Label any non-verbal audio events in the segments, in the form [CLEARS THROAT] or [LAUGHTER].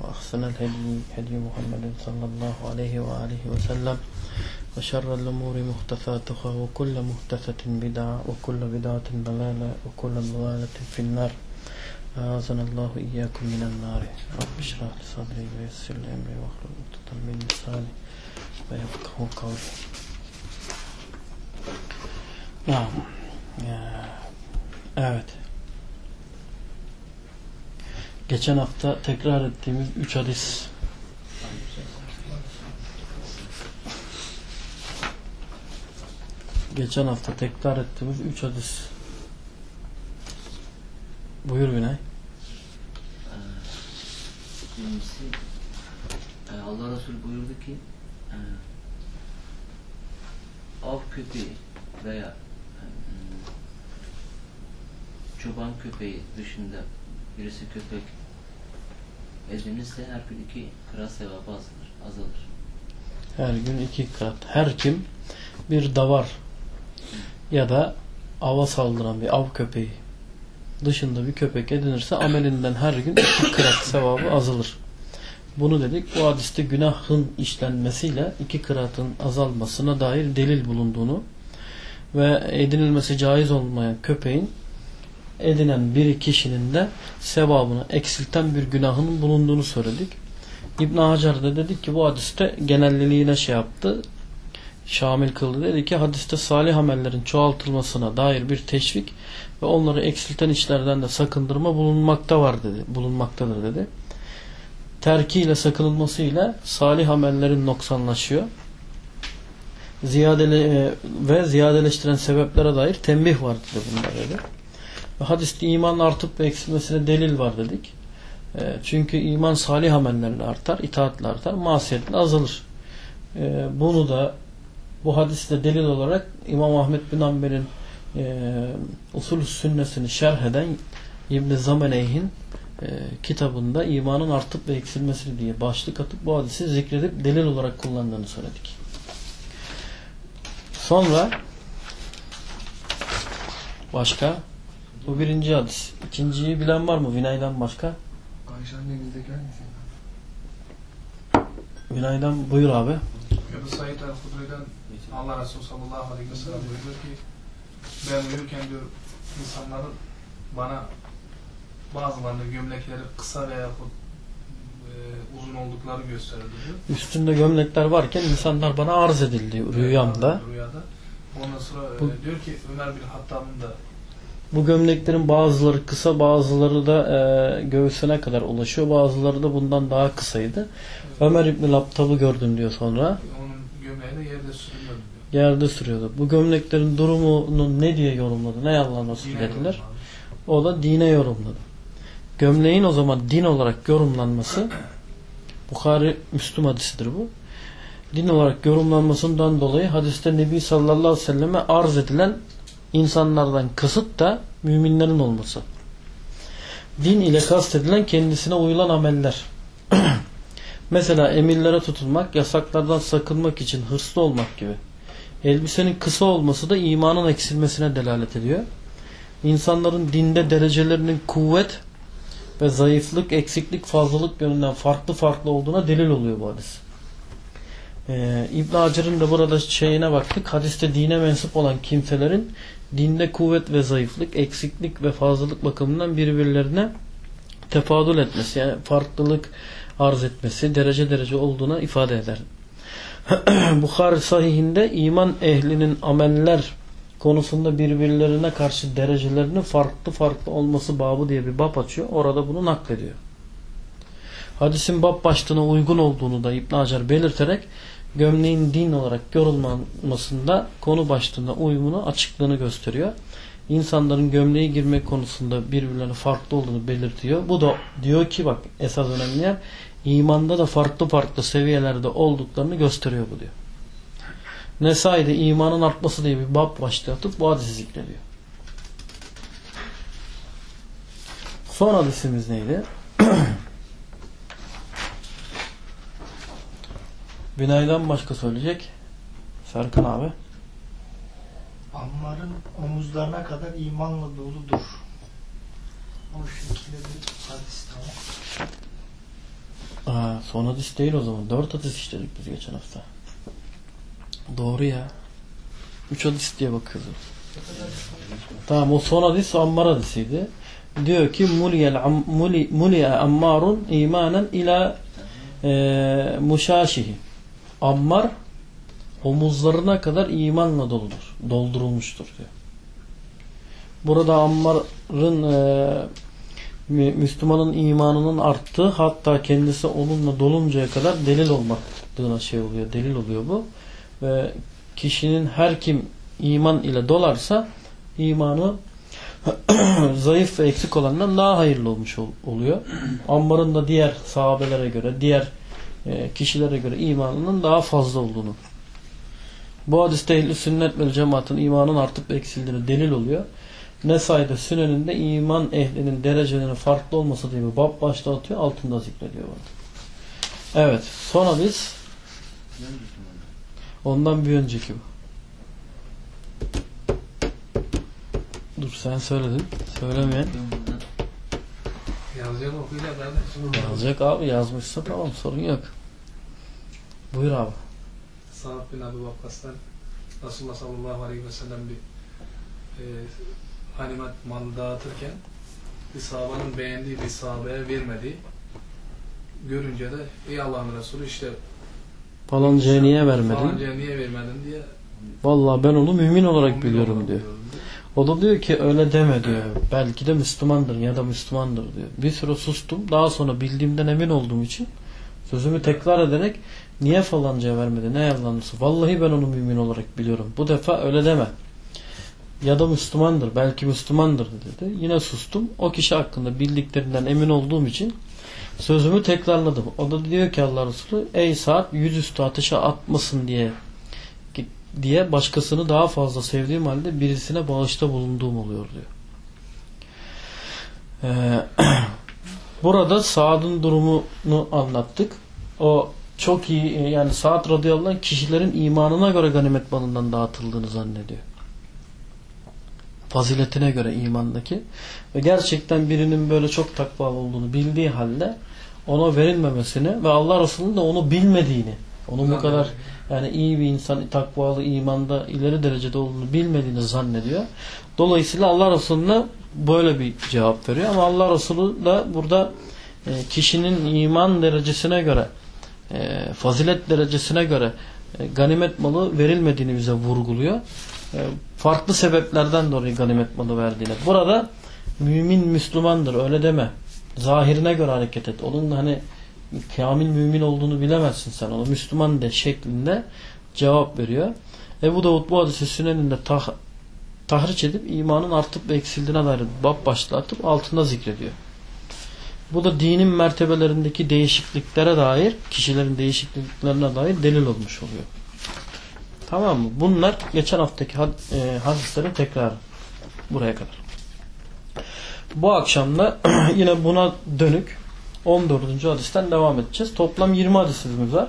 وأحسن الهدي هدي محمد صلى الله عليه وآله وسلم وشر الأمور محدثاتها وكل محدثة بدعة وكل بدعة ضلالة وكل ضلالة في النار. أعاذنا الله إياكم من النار. رب اشرح لي صدري ويسر لي أمري واحلل عقدة من لساني ويفقهوا قولي. نعم. Evet. Geçen hafta tekrar ettiğimiz üç hadis Geçen hafta tekrar ettiğimiz üç hadis Buyur Günay. Birincisi e, Allah Resulü buyurdu ki e, av köpeği veya e, çoban köpeği dışında birisi köpek edinirse her gün iki kıra sevabı azalır. azalır. Her gün iki kat. Her kim bir davar ya da ava saldıran bir av köpeği dışında bir köpek edinirse amelinden her gün iki kırat sevabı azalır. Bunu dedik. Bu hadiste günahın işlenmesiyle iki kıratın azalmasına dair delil bulunduğunu ve edinilmesi caiz olmayan köpeğin edinen bir kişinin de sevabını eksilten bir günahının bulunduğunu söyledik. İbn Hacer de dedik ki bu hadiste genelliliğine şey yaptı. Şamil kıldı. Dedi ki hadiste salih amellerin çoğaltılmasına dair bir teşvik ve onları eksilten işlerden de sakındırma bulunmakta var dedi. Bulunmaktadır dedi. Terkiyle sakınılmasıyla salih amellerin noksanlaşıyor. Ziyadele ve ziyadeleştiren sebeplere dair tembih var dedi bunlar dedi. Hadiste iman artıp ve eksilmesine delil var dedik. Çünkü iman salih amellerle artar, itaatle artar, masiyetle azalır. Bunu da bu hadiste delil olarak İmam Ahmet bin Hanbel'in e, usul sünnesini şerh eden İbn Zameneyh'in e, kitabında imanın artıp ve eksilmesi diye başlık atıp bu hadisi zikredip delil olarak kullandığını söyledik. Sonra başka bu birinci hadis. İkinciyi bilen var mı? Vinay'dan başka? Ayşe annemizdeki hangisi? Vinay'dan buyur abi. Ebu Said el-Hudri'den Allah Resulü sallallahu aleyhi ve sellem buyuruyor ki ben uyurken diyor insanların bana bazılarının gömlekleri kısa veya e, uzun oldukları gösterildi diyor. Üstünde gömlekler varken insanlar bana arz edildi rüyamda. Rüyada. Ondan sonra e, Bu- diyor ki Ömer bin Hattab'ın da Bu gömleklerin bazıları kısa bazıları da e, göğsüne kadar ulaşıyor. Bazıları da bundan daha kısaydı. Ömer İbni Laptab'ı gördüm diyor sonra. onun gömleği de yerde sürülüyordu diyor. Yerde sürüyordu. Bu gömleklerin durumunu ne diye yorumladı? Ne Yine söylediler? yorumlandı. O da dine yorumladı. Gömleğin o zaman din olarak yorumlanması [CLEARS THROAT] Bukhari Müslüm hadisidir bu. Din olarak yorumlanmasından dolayı hadiste Nebi sallallahu aleyhi ve selleme arz edilen insanlardan kasıt da müminlerin olması. Din ile kastedilen kendisine uyulan ameller. [CLEARS THROAT] Mesela emirlere tutulmak, yasaklardan sakınmak için hırslı olmak gibi. Elbisenin kısa olması da imanın eksilmesine delalet ediyor. İnsanların dinde derecelerinin kuvvet ve zayıflık, eksiklik, fazlalık yönünden farklı farklı olduğuna delil oluyor bu hadis. Ee, İbn Hacer'in de burada şeyine baktık. Hadiste dine mensup olan kimselerin dinde kuvvet ve zayıflık, eksiklik ve fazlalık bakımından birbirlerine tefadül etmesi yani farklılık arz etmesi derece derece olduğuna ifade eder. [CLEARS THROAT] Bukhari sahihinde iman ehlinin ameller konusunda birbirlerine karşı derecelerinin farklı farklı olması babı diye bir bab açıyor. Orada bunu naklediyor. Hadisin bab başlığına uygun olduğunu da İbn Hacer belirterek gömleğin din olarak yorulmamasında konu başlığına uyumunu açıklığını gösteriyor. İnsanların gömleğe girmek konusunda birbirlerine farklı olduğunu belirtiyor. Bu da diyor ki bak esas önemli yer imanda da farklı farklı seviyelerde olduklarını gösteriyor bu diyor. Nesai'de imanın artması diye bir bab başlığı atıp bu hadisi zikrediyor. Son hadisimiz neydi? Binaydan başka söyleyecek. Serkan abi. Ammar'ın omuzlarına kadar imanla doludur. O şekilde bir hadis tamam. Aa, son hadis değil o zaman. Dört hadis işledik biz geçen hafta. Doğru ya. Üç hadis diye bakıyoruz. Tamam o son hadis Ammar hadisiydi. Diyor ki muliye ammarun imanen ila e, muşaşihi. Ammar omuzlarına kadar imanla doludur. Doldurulmuştur diyor. Burada Ammar'ın e, Mü- Müslümanın imanının arttığı hatta kendisi onunla doluncaya kadar delil olmadığına şey oluyor. Delil oluyor bu. Ve kişinin her kim iman ile dolarsa imanı [CLEARS THROAT] zayıf ve eksik olandan daha hayırlı olmuş ol- oluyor. Ammar'ın da diğer sahabelere göre, diğer kişilere göre imanının daha fazla olduğunu. Bu hadiste ehl sünnet ve cemaatin imanın artıp eksildiğine delil oluyor. Nesai'de Sünen'inde iman ehlinin derecelerinin farklı olması diye bir bab başlığı atıyor. Altında zikrediyor bunu. Evet. Son hadis ondan bir önceki bu. Dur sen söyledin. Söylemeyen. Yazacak okuyla kardeşim. Yazacak abi yazmışsa tamam sorun yok. Buyur abi. Sa'd bin Abi Vakkas'tan Resulullah sallallahu aleyhi ve sellem bir e, hanimet malı dağıtırken bir sahabanın beğendiği bir sahabeye vermediği görünce de ey Allah'ın Resulü işte Falancaya niye vermedin? falancaya niye vermedin diye Vallahi ben onu mümin olarak mümin biliyorum olarak diyor. O da diyor ki öyle deme diyor. Belki de Müslümandır ya da Müslümandır diyor. Bir süre sustum. Daha sonra bildiğimden emin olduğum için sözümü tekrar ederek niye falancaya vermedi? Ne yalanlısı? Vallahi ben onu mümin olarak biliyorum. Bu defa öyle deme. Ya da Müslümandır. Belki Müslümandır dedi. Yine sustum. O kişi hakkında bildiklerinden emin olduğum için sözümü tekrarladım. O da diyor ki Allah Resulü ey saat yüzüstü ateşe atmasın diye diye başkasını daha fazla sevdiğim halde birisine bağışta bulunduğum oluyor diyor. Ee, [CLEARS THROAT] burada Saad'ın durumunu anlattık. O çok iyi yani Saad radıyallahu anh kişilerin imanına göre ganimet malından dağıtıldığını zannediyor. Faziletine göre imandaki ve gerçekten birinin böyle çok takvalı olduğunu bildiği halde ona verilmemesini ve Allah Resulü'nün de onu bilmediğini onun bu kadar yani iyi bir insan, takvalı, imanda ileri derecede olduğunu bilmediğini zannediyor. Dolayısıyla Allah Resulü'ne böyle bir cevap veriyor. Ama Allah Resulü de burada e, kişinin iman derecesine göre, e, fazilet derecesine göre e, ganimet malı verilmediğini bize vurguluyor. E, farklı sebeplerden dolayı ganimet malı verdiğini. Burada mümin Müslümandır öyle deme. Zahirine göre hareket et. Onun hani kamil mümin olduğunu bilemezsin sen onu. Müslüman de şeklinde cevap veriyor. Ebu Davud bu hadisi süneninde tah tahriç edip imanın artıp ve eksildiğine dair bab başlığı atıp altında zikrediyor. Bu da dinin mertebelerindeki değişikliklere dair, kişilerin değişikliklerine dair delil olmuş oluyor. Tamam mı? Bunlar geçen haftaki had, e, hadislerin tekrarı. Buraya kadar. Bu akşam da [CLEARS THROAT] yine buna dönük 14. hadisten devam edeceğiz. Toplam 20 hadisimiz var.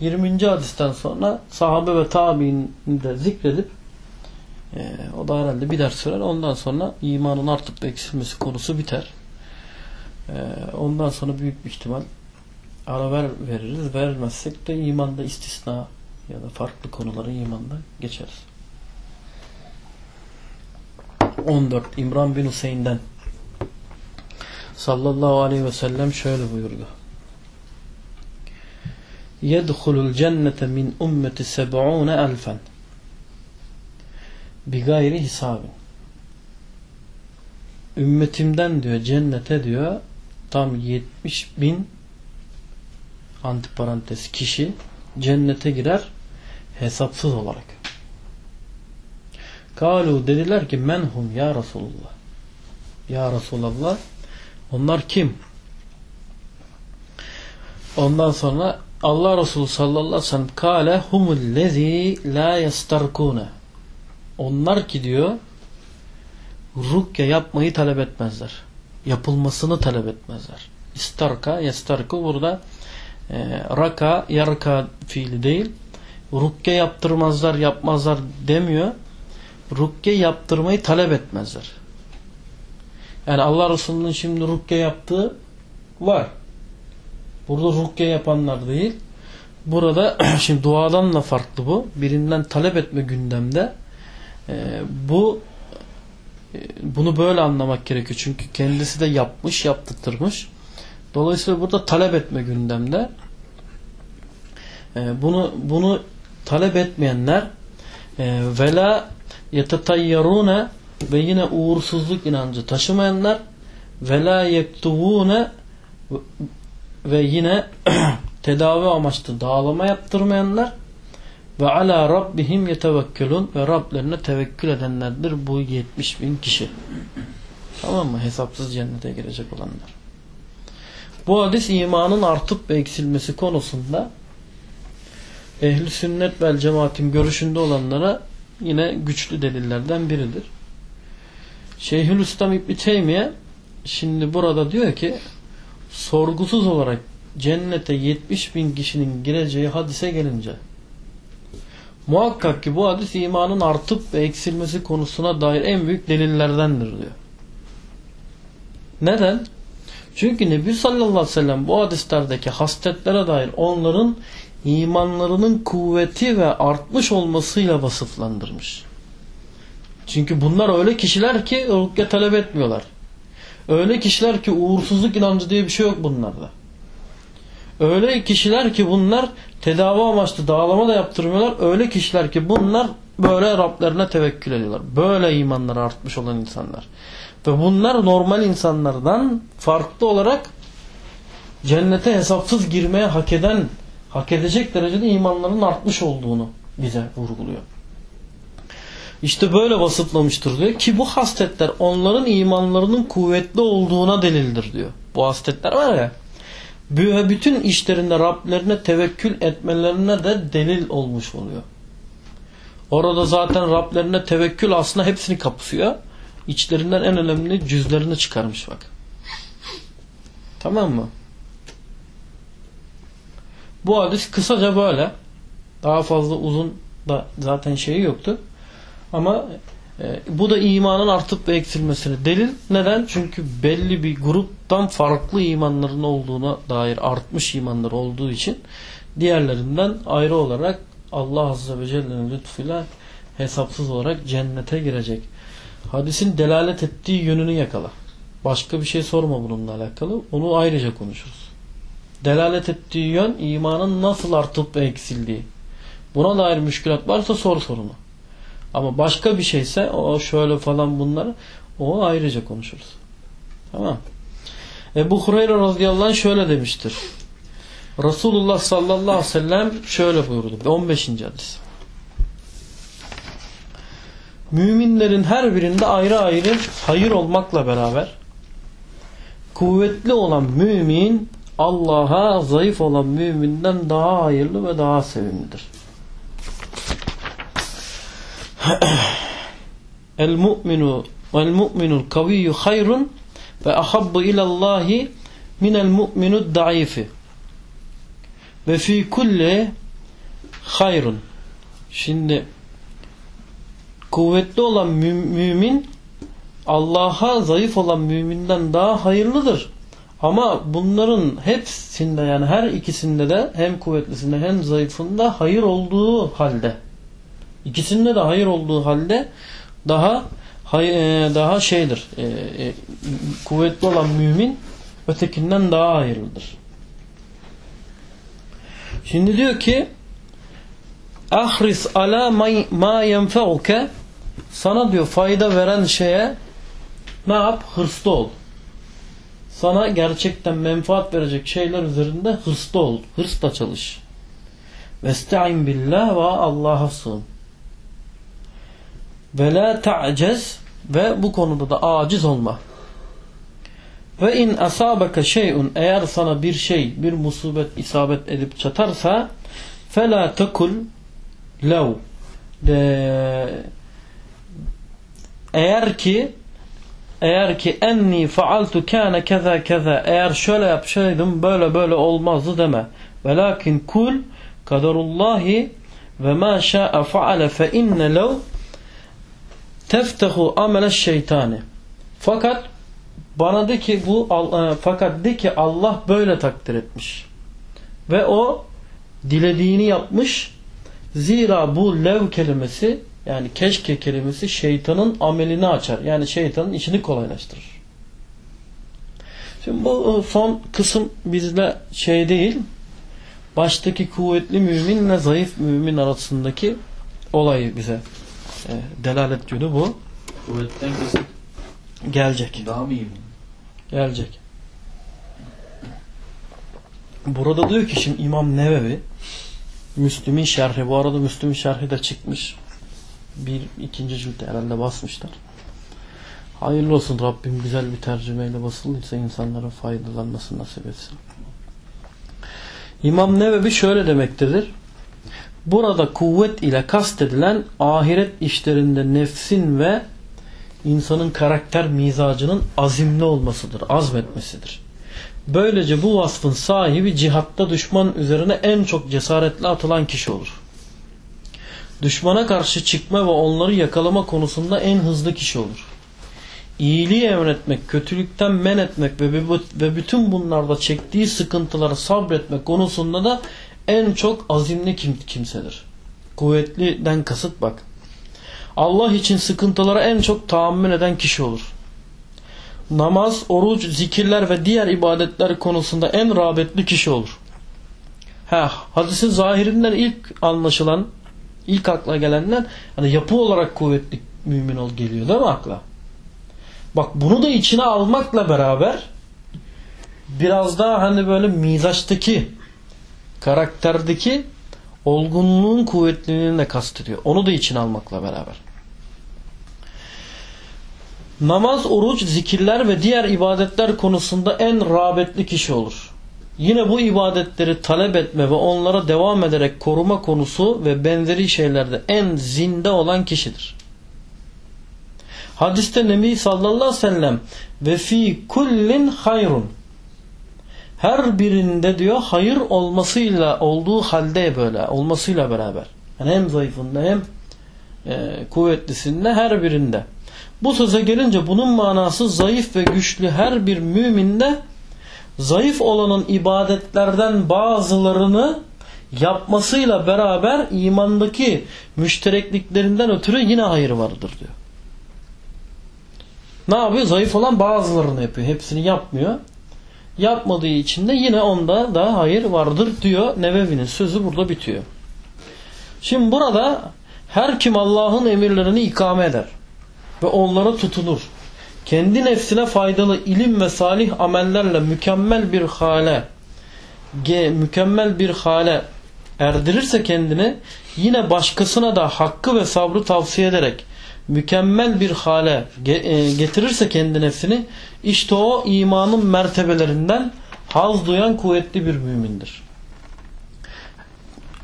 20. hadisten sonra sahabe ve tabiini de zikredip e, o da herhalde bir ders sürer. Ondan sonra imanın artıp eksilmesi konusu biter. E, ondan sonra büyük bir ihtimal ara ver veririz. Verilmezsek de imanda istisna ya da farklı konuları imanda geçeriz. 14 İmran bin Hüseyin'den sallallahu aleyhi ve sellem şöyle buyurdu. cennete min ummeti seb'une elfen bi gayri hisabin ümmetimden diyor cennete diyor tam 70 bin antiparantez kişi cennete girer hesapsız olarak. Kalu dediler ki menhum ya Resulullah. Ya Resulallah onlar kim? Ondan sonra Allah Resulü sallallahu aleyhi ve humul lezî la yastarkûne onlar ki diyor rukye yapmayı talep etmezler. Yapılmasını talep etmezler. İstarka, yastarku burada e, raka, yarka fiili değil. Rukke yaptırmazlar, yapmazlar demiyor. Rukke yaptırmayı talep etmezler. Yani Allah Resulü'nün şimdi rukke yaptığı var. Burada rukke yapanlar değil. Burada [CLEARS THROAT] şimdi duadan da farklı bu. Birinden talep etme gündemde. Ee, bu e, bunu böyle anlamak gerekiyor. Çünkü kendisi de yapmış, yaptırtırmış. Dolayısıyla burada talep etme gündemde. Ee, bunu bunu talep etmeyenler e, vela yetetayyarune ve yine uğursuzluk inancı taşımayanlar vela yektuvune ve yine [CLEARS THROAT] tedavi amaçlı dağlama yaptırmayanlar ve ala rabbihim yetevekkelun ve Rablerine tevekkül edenlerdir bu 70 bin kişi. Tamam mı? Hesapsız cennete girecek olanlar. Bu hadis imanın artıp ve eksilmesi konusunda ehli sünnet vel cemaatin görüşünde olanlara yine güçlü delillerden biridir. Şeyhülislam İbni Teymiye şimdi burada diyor ki sorgusuz olarak cennete 70 bin kişinin gireceği hadise gelince muhakkak ki bu hadis imanın artıp ve eksilmesi konusuna dair en büyük delillerdendir diyor. Neden? Çünkü Nebi sallallahu aleyhi ve sellem bu hadislerdeki hasletlere dair onların imanlarının kuvveti ve artmış olmasıyla vasıflandırmış. Çünkü bunlar öyle kişiler ki rukye talep etmiyorlar. Öyle kişiler ki uğursuzluk inancı diye bir şey yok bunlarda. Öyle kişiler ki bunlar tedavi amaçlı dağlama da yaptırmıyorlar. Öyle kişiler ki bunlar böyle Rablerine tevekkül ediyorlar. Böyle imanları artmış olan insanlar. Ve bunlar normal insanlardan farklı olarak cennete hesapsız girmeye hak eden, hak edecek derecede imanların artmış olduğunu bize vurguluyor. İşte böyle vasıflamıştır diyor ki bu hasletler onların imanlarının kuvvetli olduğuna delildir diyor. Bu hasletler var ya bütün işlerinde Rablerine tevekkül etmelerine de delil olmuş oluyor. Orada zaten Rablerine tevekkül aslında hepsini kapsıyor. İçlerinden en önemli cüzlerini çıkarmış bak. Tamam mı? Bu hadis kısaca böyle. Daha fazla uzun da zaten şeyi yoktu. Ama bu da imanın artıp ve eksilmesine delil. Neden? Çünkü belli bir gruptan farklı imanların olduğuna dair artmış imanlar olduğu için diğerlerinden ayrı olarak Allah Azze ve Celle'nin lütfuyla hesapsız olarak cennete girecek. Hadisin delalet ettiği yönünü yakala. Başka bir şey sorma bununla alakalı. Onu ayrıca konuşuruz. Delalet ettiği yön imanın nasıl artıp ve eksildiği. Buna dair müşkülat varsa sor sorunu. Ama başka bir şeyse o şöyle falan bunları o ayrıca konuşuruz. Tamam. Ebu Hureyre radıyallahu anh şöyle demiştir. Resulullah sallallahu aleyhi ve sellem şöyle buyurdu. 15. hadis. Müminlerin her birinde ayrı ayrı hayır olmakla beraber kuvvetli olan mümin Allah'a zayıf olan müminden daha hayırlı ve daha sevimlidir. [CLEARS THROAT] El mu'minu vel mu'minul kaviyyu hayrun ve ahabbu ilallahi minel mu'minud daifi ve fi kulli hayrun. Şimdi kuvvetli olan mü mümin Allah'a zayıf olan müminden daha hayırlıdır. Ama bunların hepsinde yani her ikisinde de hem kuvvetlisinde hem zayıfında hayır olduğu halde İkisinde de hayır olduğu halde daha e, daha şeydir. E, e, kuvvetli olan mümin ötekinden daha hayırlıdır. Şimdi diyor ki ahris ala ma yenfeuke sana diyor fayda veren şeye ne yap? Hırslı ol. Sana gerçekten menfaat verecek şeyler üzerinde hırslı ol. Hırsla çalış. Vesta'in billah ve Allah'a sığın. Ve la ta'cez ve bu konuda da aciz olma. Ve in asabaka şey'un eğer sana bir şey, bir musibet isabet edip çatarsa fela tekul lev de, eğer ki eğer ki enni faaltu kana keza keza eğer şöyle yapsaydım böyle böyle olmazdı deme. Velakin kul kaderullahi ve ma şa'a faale fe inne lev teftehu amele şeytani. Fakat bana de ki bu e, fakat de ki Allah böyle takdir etmiş. Ve o dilediğini yapmış. Zira bu lev kelimesi yani keşke kelimesi şeytanın amelini açar. Yani şeytanın işini kolaylaştırır. Şimdi bu e, son kısım bizle şey değil. Baştaki kuvvetli müminle zayıf mümin arasındaki olayı bize e, delalet günü bu. Kuvvetten kasıt Gelecek. daha mı iyi mi? Gelecek. Burada diyor ki şimdi İmam Nevevi Müslüm'ün şerhi. Bu arada Müslüm'ün şerhi de çıkmış. Bir ikinci cilde herhalde basmışlar. Hayırlı olsun Rabbim güzel bir tercümeyle basıldıysa insanlara faydalanmasını nasip etsin. İmam Nevevi şöyle demektedir. Burada kuvvet ile kastedilen ahiret işlerinde nefsin ve insanın karakter mizacının azimli olmasıdır, azmetmesidir. Böylece bu vasfın sahibi cihatta düşman üzerine en çok cesaretle atılan kişi olur. Düşmana karşı çıkma ve onları yakalama konusunda en hızlı kişi olur. İyiliği emretmek, kötülükten men etmek ve bütün bunlarda çektiği sıkıntıları sabretmek konusunda da en çok azimli kim, kimsedir. Kuvvetliden kasıt bak. Allah için sıkıntılara en çok tahammül eden kişi olur. Namaz, oruç, zikirler ve diğer ibadetler konusunda en rağbetli kişi olur. Ha, hadisin zahirinden ilk anlaşılan, ilk akla gelenler hani yapı olarak kuvvetli mümin ol geliyor değil mi akla? Bak bunu da içine almakla beraber biraz daha hani böyle mizaçtaki karakterdeki olgunluğun kuvvetliliğini de kastediyor. Onu da içine almakla beraber. Namaz, oruç, zikirler ve diğer ibadetler konusunda en rağbetli kişi olur. Yine bu ibadetleri talep etme ve onlara devam ederek koruma konusu ve benzeri şeylerde en zinde olan kişidir. Hadiste Nebi sallallahu aleyhi ve sellem ve fi kullin hayrun her birinde diyor hayır olmasıyla olduğu halde böyle olmasıyla beraber. Yani hem zayıfında hem e, kuvvetlisinde her birinde. Bu söze gelince bunun manası zayıf ve güçlü her bir müminde zayıf olanın ibadetlerden bazılarını yapmasıyla beraber imandaki müşterekliklerinden ötürü yine hayır vardır diyor. Ne yapıyor? Zayıf olan bazılarını yapıyor. Hepsini yapmıyor. Yapmadığı için de yine onda da hayır vardır diyor. Nevevi'nin sözü burada bitiyor. Şimdi burada her kim Allah'ın emirlerini ikame eder ve onlara tutunur. Kendi nefsine faydalı ilim ve salih amellerle mükemmel bir hale mükemmel bir hale erdirirse kendini yine başkasına da hakkı ve sabrı tavsiye ederek mükemmel bir hale e, getirirse kendi nefsini işte o imanın mertebelerinden haz duyan kuvvetli bir mümindir.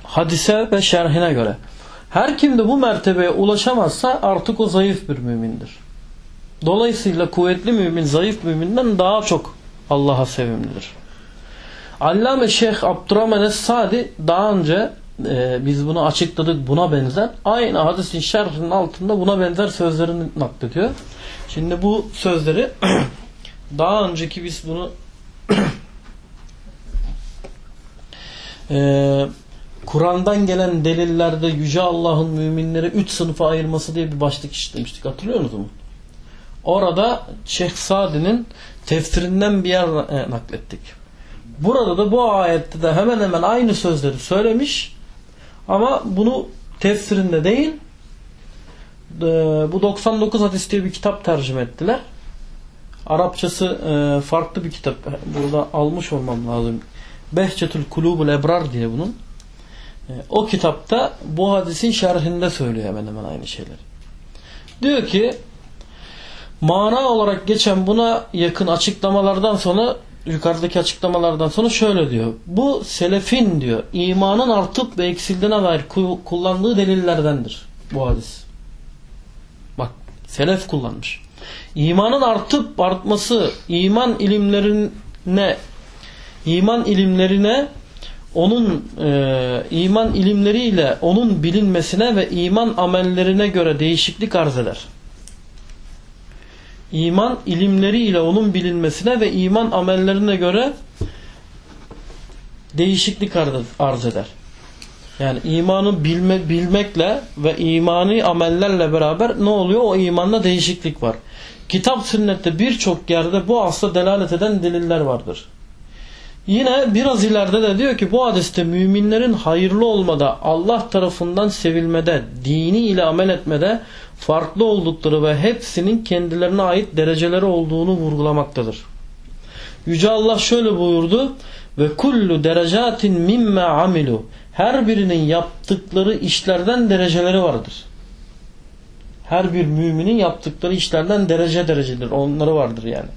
Hadise ve şerhine göre her kim de bu mertebeye ulaşamazsa artık o zayıf bir mümindir. Dolayısıyla kuvvetli mümin zayıf müminden daha çok Allah'a sevimlidir. Allame Şeyh Abdurrahman Es-Sadi daha önce e, biz bunu açıkladık buna benzer. Aynı hadisin şerhinin altında buna benzer sözlerini naklediyor. Şimdi bu sözleri [CLEARS THROAT] daha önceki biz bunu [CLEARS THROAT] e, Kur'an'dan gelen delillerde Yüce Allah'ın müminleri üç sınıfa ayırması diye bir başlık işlemiştik. Hatırlıyor musunuz? Orada Şeyh Sadi'nin tefsirinden bir yer e, naklettik. Burada da bu ayette de hemen hemen aynı sözleri söylemiş ama bunu tefsirinde değil e, bu 99 hadis diye bir kitap tercüme ettiler. Arapçası e, farklı bir kitap. Burada almış olmam lazım. Behçetül Kulubul Ebrar diye bunun. E, o kitapta bu hadisin şerhinde söylüyor hemen hemen aynı şeyleri. Diyor ki mana olarak geçen buna yakın açıklamalardan sonra yukarıdaki açıklamalardan sonra şöyle diyor. Bu selefin diyor imanın artıp ve eksildiğine dair kullandığı delillerdendir bu hadis. Bak selef kullanmış. İmanın artıp artması iman ilimlerine iman ilimlerine onun e, iman ilimleriyle onun bilinmesine ve iman amellerine göre değişiklik arz eder. İman ilimleriyle onun bilinmesine ve iman amellerine göre değişiklik arz eder. Yani imanı bilme, bilmekle ve imani amellerle beraber ne oluyor? O imanla değişiklik var. Kitap sünnette birçok yerde bu asla delalet eden deliller vardır. Yine biraz ileride de diyor ki bu hadiste müminlerin hayırlı olmada, Allah tarafından sevilmede, dini ile amel etmede farklı oldukları ve hepsinin kendilerine ait dereceleri olduğunu vurgulamaktadır. Yüce Allah şöyle buyurdu ve kullu derecatin mimme amilu her birinin yaptıkları işlerden dereceleri vardır. Her bir müminin yaptıkları işlerden derece derecedir. Onları vardır yani.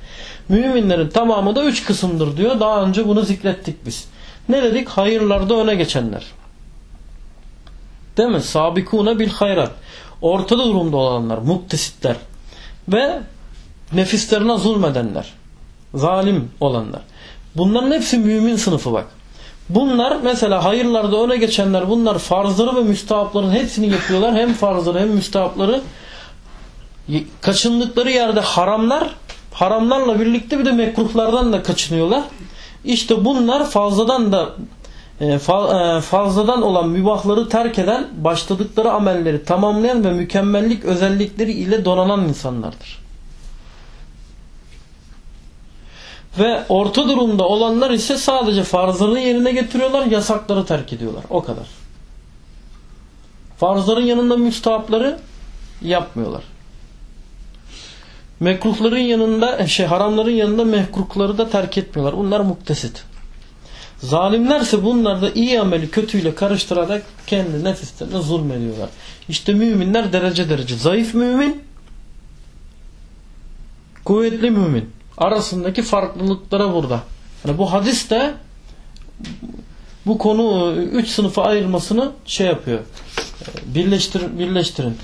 Müminlerin tamamı da üç kısımdır diyor. Daha önce bunu zikrettik biz. Ne dedik? Hayırlarda öne geçenler. Değil mi? Sabikune bil hayrat. Ortada durumda olanlar, muktesitler ve nefislerine zulmedenler, zalim olanlar. Bunların hepsi mümin sınıfı bak. Bunlar mesela hayırlarda öne geçenler bunlar farzları ve müstahapların hepsini yapıyorlar. Hem farzları hem müstahapları kaçındıkları yerde haramlar haramlarla birlikte bir de mekruhlardan da kaçınıyorlar. İşte bunlar fazladan da fazladan olan mübahları terk eden, başladıkları amelleri tamamlayan ve mükemmellik özellikleri ile donanan insanlardır. Ve orta durumda olanlar ise sadece farzları yerine getiriyorlar, yasakları terk ediyorlar. O kadar. Farzların yanında müstahapları yapmıyorlar. Mekruhların yanında, şey haramların yanında mekruhları da terk etmiyorlar. Bunlar muktesit. Zalimlerse bunlar da iyi ameli kötüyle karıştırarak kendi nefislerine zulmediyorlar. İşte müminler derece derece. Zayıf mümin, kuvvetli mümin arasındaki farklılıklara burada. Yani bu hadis de bu konu üç sınıfa ayırmasını şey yapıyor. Birleştir, birleştirin.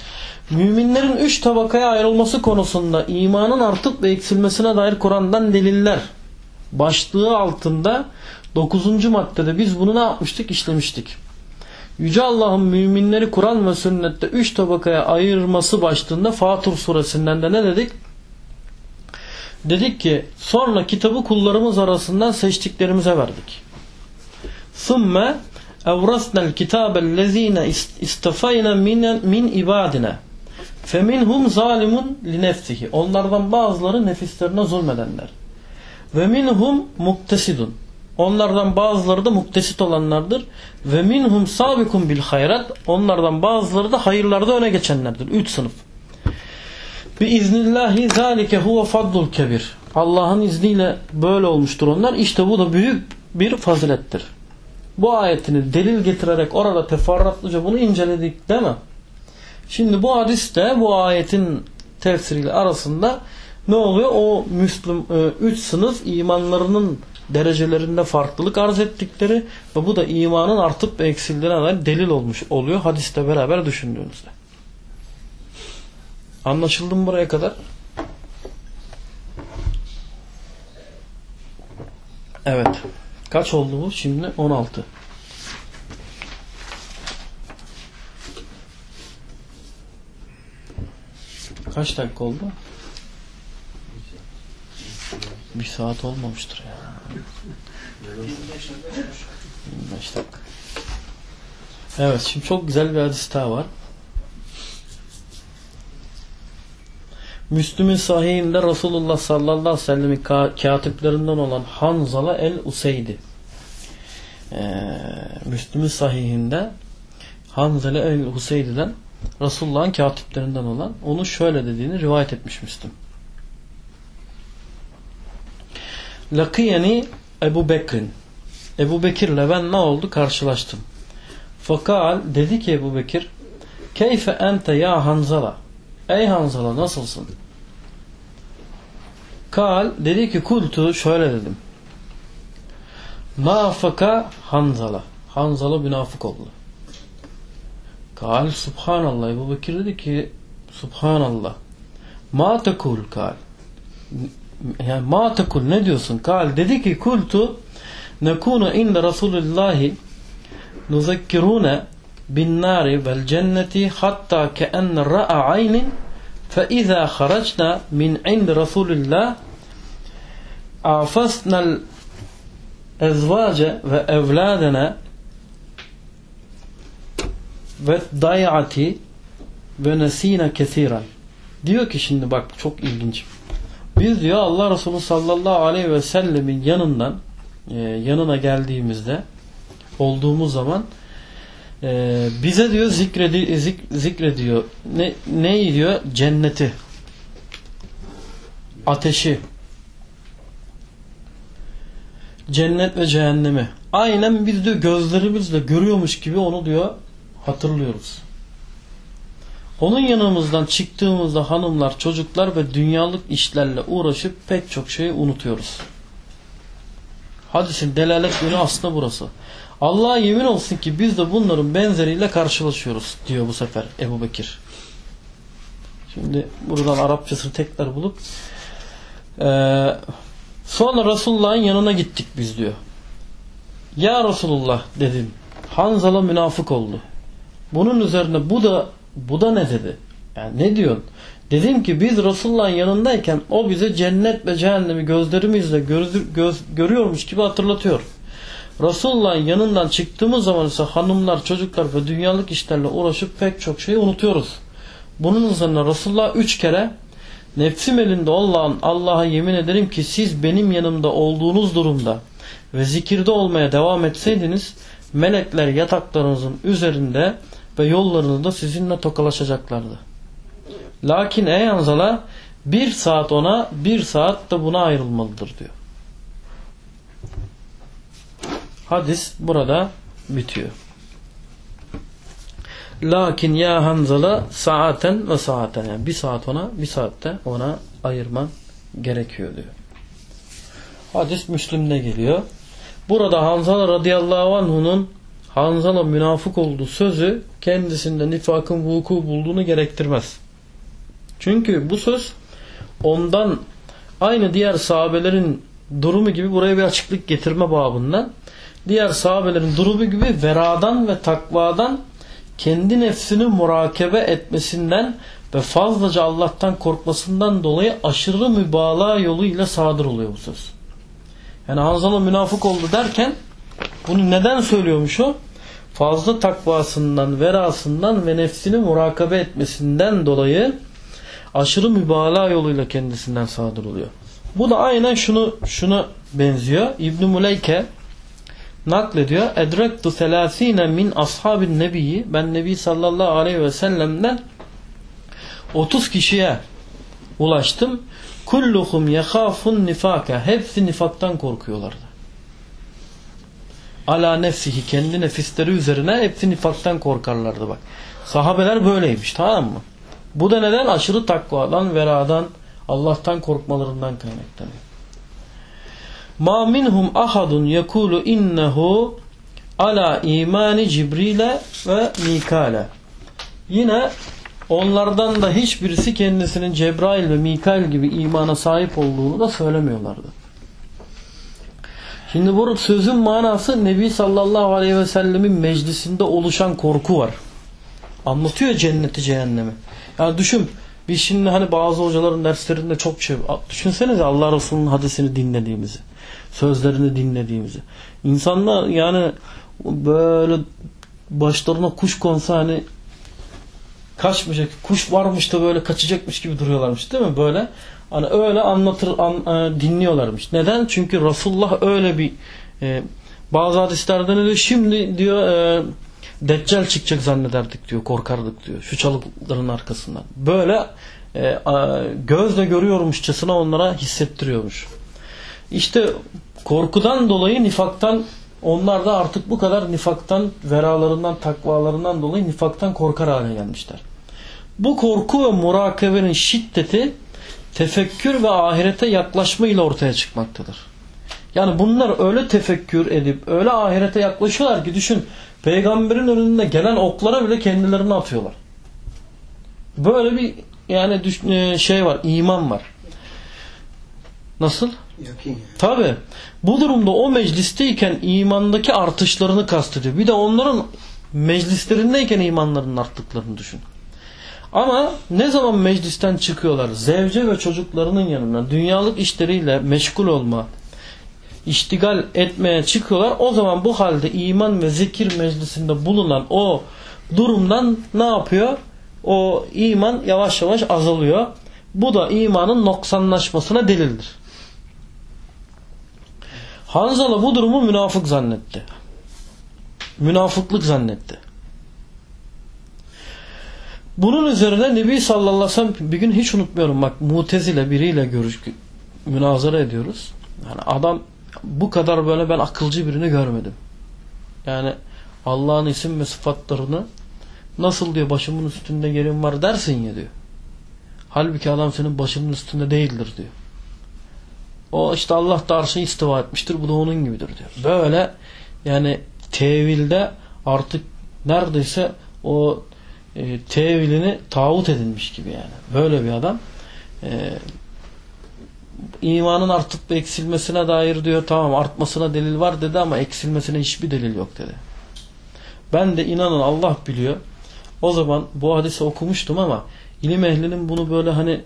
Müminlerin üç tabakaya ayrılması konusunda imanın artıp ve eksilmesine dair Kur'an'dan deliller başlığı altında 9. maddede biz bunu ne yapmıştık? işlemiştik. Yüce Allah'ın müminleri Kur'an ve sünnette üç tabakaya ayırması başlığında Fatır suresinden de ne dedik? Dedik ki sonra kitabı kullarımız arasından seçtiklerimize verdik. ثُمَّ اَوْرَسْنَا الْكِتَابَ الَّذ۪ينَ اِسْتَفَيْنَا min ibadina. Feminhum zalimun li nefsihi. Onlardan bazıları nefislerine zulmedenler. Ve minhum muktesidun. Onlardan bazıları da muktesit olanlardır. Ve minhum sabikun bil hayrat. Onlardan bazıları da hayırlarda öne geçenlerdir. Üç sınıf. Bi iznillahi zalike huve fadlul kebir. Allah'ın izniyle böyle olmuştur onlar. İşte bu da büyük bir fazilettir. Bu ayetini delil getirerek orada teferruatlıca bunu inceledik değil mi? Şimdi bu hadis de bu ayetin tefsiriyle arasında ne oluyor? O Müslüm e, üç sınıf imanlarının derecelerinde farklılık arz ettikleri ve bu da imanın artıp eksildiğine delil olmuş oluyor hadiste beraber düşündüğünüzde. Anlaşıldı mı buraya kadar? Evet. Kaç oldu bu? Şimdi 16. Kaç dakika oldu? Bir saat olmamıştır ya. 25 dakika. Evet şimdi çok güzel bir hadis daha var. Müslüm'ün sahihinde Resulullah sallallahu aleyhi ve sellemin ka- katiplerinden olan Hanzala el-Useydi. Ee, Müslüm'ün sahihinde Hanzala el-Huseydi'den Resulullah'ın katiplerinden olan onu şöyle dediğini rivayet etmiş Müslüm. Lakiyeni Ebu Bekir'in Ebu Bekir'le ben ne oldu? Karşılaştım. Fakal dedi ki Ebu Bekir Keyfe ente ya Hanzala Ey Hanzala nasılsın? Kal dedi ki kultu şöyle dedim. Nafaka Hanzala. Hanzala münafık oldu. Kal Subhanallah. Ebu Bekir dedi ki Subhanallah. Ma tekul kal yani ma tekul ne diyorsun? Kal dedi ki kultu nekunu inde Resulillahi nuzekkirune bin nari vel cenneti hatta keenne ra'a aynin fe izâ haracna min indi Resulillah afasnel ezvace ve evladene ve dayati ve nesine kesiren. Diyor ki şimdi bak çok ilginç biz diyor Allah Resulü sallallahu aleyhi ve sellemin yanından e, yanına geldiğimizde olduğumuz zaman ee, bize diyor zikredi, zik, zikrediyor. Ne, neyi diyor? Cenneti. Ateşi. Cennet ve cehennemi. Aynen biz diyor gözlerimizle görüyormuş gibi onu diyor hatırlıyoruz. Onun yanımızdan çıktığımızda hanımlar, çocuklar ve dünyalık işlerle uğraşıp pek çok şeyi unutuyoruz. Hadisin delalet yönü aslında burası. Allah'a yemin olsun ki biz de bunların benzeriyle karşılaşıyoruz diyor bu sefer Ebu Bekir. Şimdi buradan Arapçasını tekrar bulup ee, sonra Resulullah'ın yanına gittik biz diyor. Ya Resulullah dedim. Hanzala münafık oldu. Bunun üzerine bu da bu da ne dedi? Yani ne diyorsun? Dedim ki biz Resulullah'ın yanındayken o bize cennet ve cehennemi gözlerimizle göz, göz, görüyormuş gibi hatırlatıyor. Resulullah'ın yanından çıktığımız zaman ise hanımlar, çocuklar ve dünyalık işlerle uğraşıp pek çok şeyi unutuyoruz. Bunun üzerine Resulullah üç kere nefsim elinde Allah'ın Allah'a yemin ederim ki siz benim yanımda olduğunuz durumda ve zikirde olmaya devam etseydiniz melekler yataklarınızın üzerinde ve yollarınızda sizinle tokalaşacaklardı. Lakin ey Anzala bir saat ona bir saat de buna ayrılmalıdır diyor. Hadis burada bitiyor. Lakin ya Hanzala saaten ve saaten yani bir saat ona bir saatte ona ayırman gerekiyor diyor. Hadis Müslim'de geliyor. Burada Hanzala radıyallahu anh'unun Hanzala münafık olduğu sözü kendisinde nifakın vuku bulduğunu gerektirmez. Çünkü bu söz ondan aynı diğer sahabelerin durumu gibi buraya bir açıklık getirme babından diğer sahabelerin durumu gibi veradan ve takvadan kendi nefsini murakebe etmesinden ve fazlaca Allah'tan korkmasından dolayı aşırı mübalağa yoluyla sadır oluyor bu söz. Yani Hanzala münafık oldu derken bunu neden söylüyormuş o? Fazla takvasından, verasından ve nefsini murakabe etmesinden dolayı aşırı mübalağa yoluyla kendisinden sadır oluyor. Bu da aynen şunu şuna benziyor. İbn Muleyke naklediyor. Edrektu selasine min ashabin nebiyyi. Ben Nebi sallallahu aleyhi ve sellem'den 30 kişiye ulaştım. Kulluhum yehafun nifaka. Hepsi nifaktan korkuyorlardı. Ala nefsihi kendi nefisleri üzerine hepsi nifaktan korkarlardı bak. Sahabeler böyleymiş tamam mı? Bu da neden? Aşırı takvadan, veradan, Allah'tan korkmalarından kaynaklanıyor. Ma minhum ahadun yekulu innehu ala imani Cibril'e ve Mikale. Yine onlardan da hiçbirisi kendisinin Cebrail ve Mikail gibi imana sahip olduğunu da söylemiyorlardı. Şimdi bu sözün manası Nebi sallallahu aleyhi ve sellemin meclisinde oluşan korku var. Anlatıyor cenneti cehennemi. Yani düşün biz şimdi hani bazı hocaların derslerinde çok şey düşünsenize Allah Resulü'nün hadisini dinlediğimizi sözlerini dinlediğimizi. İnsanlar yani böyle başlarına kuş konsa hani kaçmayacak kuş varmış da böyle kaçacakmış gibi duruyorlarmış değil mi böyle hani öyle anlatır an, e, dinliyorlarmış. Neden? Çünkü Resulullah öyle bir e, bazı hadislerde ne diyor? Şimdi diyor e, Deccal çıkacak zannederdik diyor korkardık diyor şu çalıkların arkasından. Böyle e, gözle görüyormuşçasına onlara hissettiriyormuş. İşte korkudan dolayı nifaktan onlar da artık bu kadar nifaktan, veralarından, takvalarından dolayı nifaktan korkar hale gelmişler. Bu korku ve murakabenin şiddeti tefekkür ve ahirete yaklaşma ile ortaya çıkmaktadır. Yani bunlar öyle tefekkür edip öyle ahirete yaklaşıyorlar ki düşün peygamberin önünde gelen oklara bile kendilerini atıyorlar. Böyle bir yani e, şey var, iman var. Nasıl? Yani. Tabi. Bu durumda o meclisteyken imandaki artışlarını kastediyor. Bir de onların meclislerindeyken imanlarının arttıklarını düşün. Ama ne zaman meclisten çıkıyorlar zevce ve çocuklarının yanına dünyalık işleriyle meşgul olma, iştigal etmeye çıkıyorlar. O zaman bu halde iman ve zikir meclisinde bulunan o durumdan ne yapıyor? O iman yavaş yavaş azalıyor. Bu da imanın noksanlaşmasına delildir. Hanzala bu durumu münafık zannetti. Münafıklık zannetti. Bunun üzerine Nebi sallallahu aleyhi ve sellem bir gün hiç unutmuyorum bak mutezile biriyle görüş münazara ediyoruz. Yani adam bu kadar böyle ben akılcı birini görmedim. Yani Allah'ın isim ve sıfatlarını nasıl diyor başımın üstünde yerim var dersin ya diyor. Halbuki adam senin başının üstünde değildir diyor. O işte Allah da arşa istiva etmiştir. Bu da onun gibidir diyor. Böyle yani tevilde artık neredeyse o e, tevilini tağut edilmiş gibi yani. Böyle bir adam e, imanın artıp eksilmesine dair diyor tamam artmasına delil var dedi ama eksilmesine hiçbir delil yok dedi. Ben de inanın Allah biliyor. O zaman bu hadisi okumuştum ama ilim ehlinin bunu böyle hani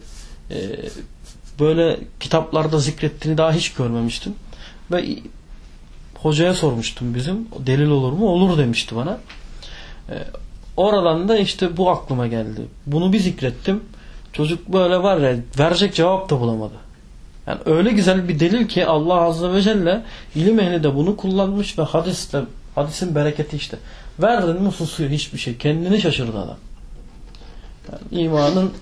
e, böyle kitaplarda zikrettiğini daha hiç görmemiştim. Ve hocaya sormuştum bizim. Delil olur mu? Olur demişti bana. E, oradan da işte bu aklıma geldi. Bunu bir zikrettim. Çocuk böyle var ya verecek cevap da bulamadı. Yani öyle güzel bir delil ki Allah Azze ve Celle ilim ehli de bunu kullanmış ve hadiste, hadisin bereketi işte. Verdin mi susuyor hiçbir şey. Kendini şaşırdı adam. Yani imanın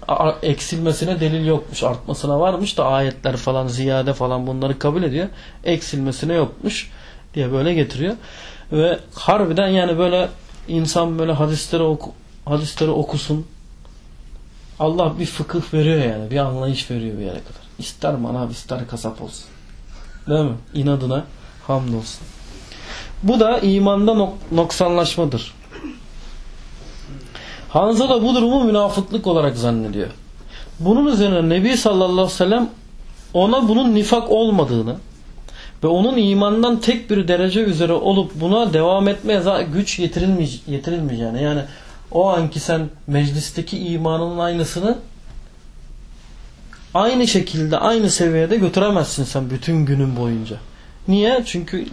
eksilmesine delil yokmuş. Artmasına varmış da ayetler falan ziyade falan bunları kabul ediyor. Eksilmesine yokmuş diye böyle getiriyor. Ve harbiden yani böyle insan böyle hadisleri oku, hadisleri okusun. Allah bir fıkıh veriyor yani. Bir anlayış veriyor bir yere kadar. İster manav ister kasap olsun. Değil mi? İnadına hamdolsun. Bu da imanda nok noksanlaşmadır. Hanza da bu durumu münafıklık olarak zannediyor. Bunun üzerine Nebi sallallahu aleyhi ve sellem ona bunun nifak olmadığını ve onun imandan tek bir derece üzere olup buna devam etmeye güç yetirilmeyeceğini yani o anki sen meclisteki imanının aynısını aynı şekilde aynı seviyede götüremezsin sen bütün günün boyunca. Niye? Çünkü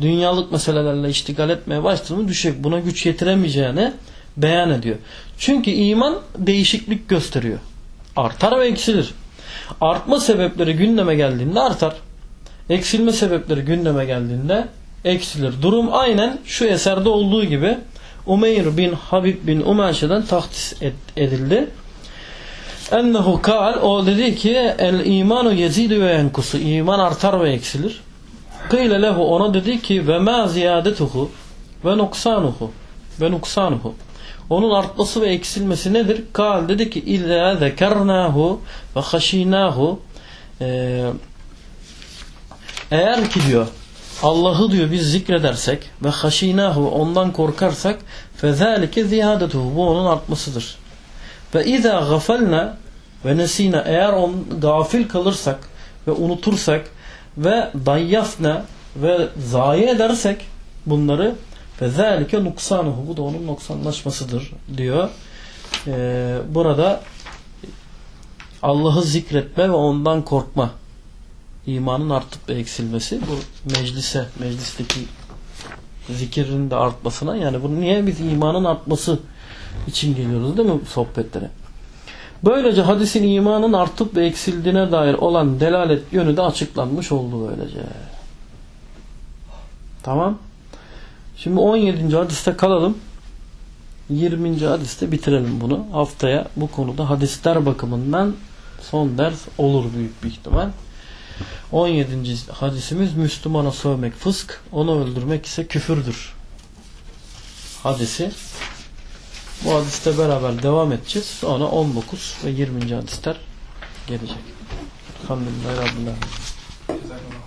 dünyalık meselelerle iştigal etmeye başladığını düşecek. Buna güç yetiremeyeceğini beyan ediyor. Çünkü iman değişiklik gösteriyor. Artar ve eksilir. Artma sebepleri gündeme geldiğinde artar. Eksilme sebepleri gündeme geldiğinde eksilir. Durum aynen şu eserde olduğu gibi Umeyr bin Habib bin Umaşe'den tahtis edildi. Ennehu kal o dedi ki el imanu yezidu ve yenkusu iman artar ve eksilir. Kıyle lehu ona dedi ki ve ma ziyadetuhu ve nuksanuhu ve nuksanuhu onun artması ve eksilmesi nedir? Kal dedi ki İzâ zekernâhu ve haşînâhu eğer ki diyor Allah'ı diyor biz zikredersek ve haşînâhu ondan korkarsak fezâlike ziyâdetuhu bu onun artmasıdır. Ve izâ gafalna ve nesîne eğer on, gafil kalırsak ve unutursak ve dayyafna ve zayi edersek bunları ve zâlike nuksanuhu. Bu da onun noksanlaşmasıdır diyor. Ee, burada Allah'ı zikretme ve ondan korkma. İmanın artıp eksilmesi. Bu meclise, meclisteki zikirin de artmasına. Yani bunu niye biz imanın artması için geliyoruz değil mi sohbetlere? Böylece hadisin imanın artıp ve eksildiğine dair olan delalet yönü de açıklanmış oldu böylece. Tamam. Şimdi 17. hadiste kalalım. 20. hadiste bitirelim bunu. Haftaya bu konuda hadisler bakımından son ders olur büyük bir ihtimal. 17. hadisimiz Müslümana sövmek fısk, onu öldürmek ise küfürdür. Hadisi bu hadiste beraber devam edeceğiz. Sonra 19 ve 20. hadisler gelecek. Elhamdülillah Rabbil Alemin.